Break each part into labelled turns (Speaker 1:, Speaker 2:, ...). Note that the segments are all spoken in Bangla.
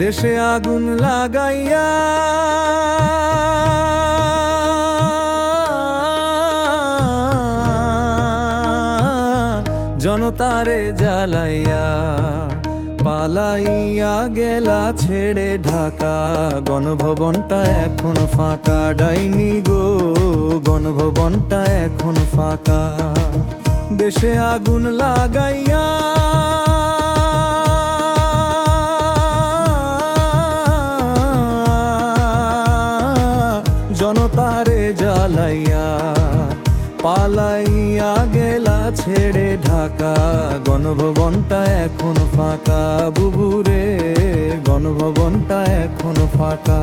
Speaker 1: দেশে আগুন লাগাইয়া জনতারে জ্বালাইয়া পালাইয়া গেলা ছেড়ে ঢাকা। গণভবনটা এখন ফাঁকা, ডাইনি গো, গণভবনটা এখন ফাঁকা। দেশে আগুন লাগাইয়া জ্বালাইয়া পালাইয়া গেলা ছেড়ে ঢাকা। গণভবনটা এখন ফাঁকা বুবুরে গণভবনটা এখন ফাঁকা।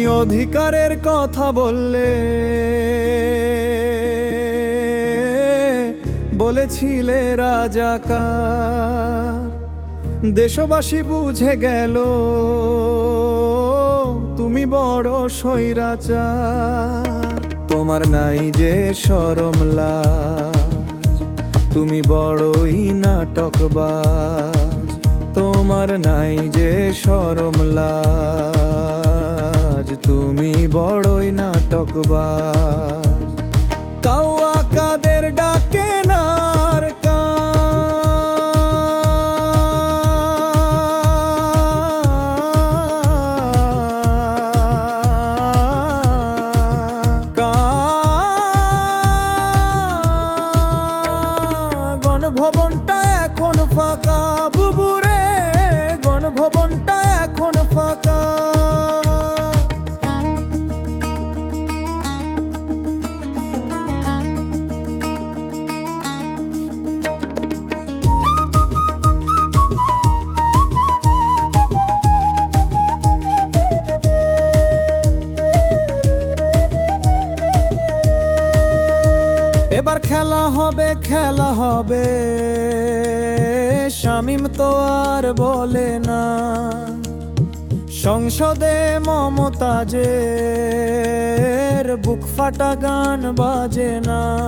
Speaker 1: তুমি অধিকারের কথা বললে, বলেছিলে রাজাকার। দেশবাসী বুঝে গেল, তুমি বড় স্বৈরাচার। তোমার নাই যে সরম লাজ, তুমি বড়ই নাটকবাজ। তোমার নাই যে সরম লাজ। তুমি বড়ই নাটকবা কাউয়া কাদের ডাকে হবে, খেলা হবে। শামিম তো আর বলে না। সংসদে মমতাজের বুক ফাটা গান বাজে না।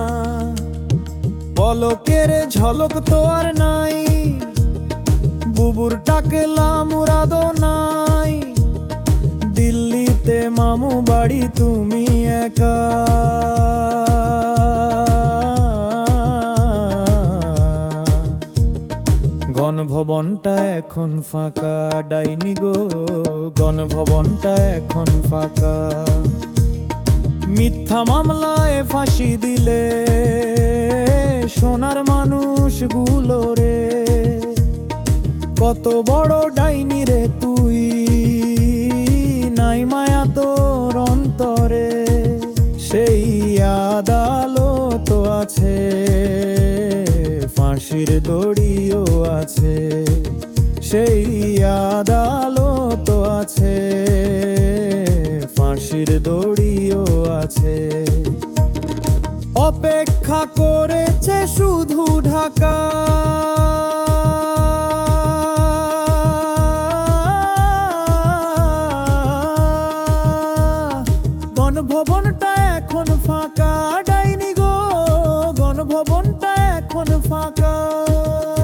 Speaker 1: পলকের ঝলক তো আর নাই। বুবুর টাকেলা নাই। দিল্লিতে মামু বাড়ি, তুমি একা। গণভবনটা এখন ফাঁকা, ডাইনি গো। গণভবনটা এখন ফাঁকা। মিথ্যা মামলায় ফাঁসি দিলে সোনার মানুষগুলো রে। কত বড় ডাইনি রে তুই, নাই মায়া তোর অন্তরে। সেই আদালত আছে। ফাঁসির দড়িও আছে সেই আদালত আছে। ফাঁসির দড়িও আছে। অপেক্ষা করেছে শুধু ঢাকা। wanna fuck up.